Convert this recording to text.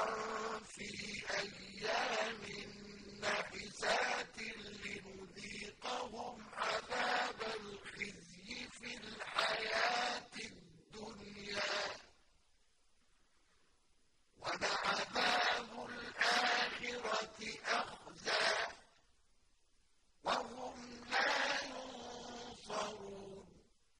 أن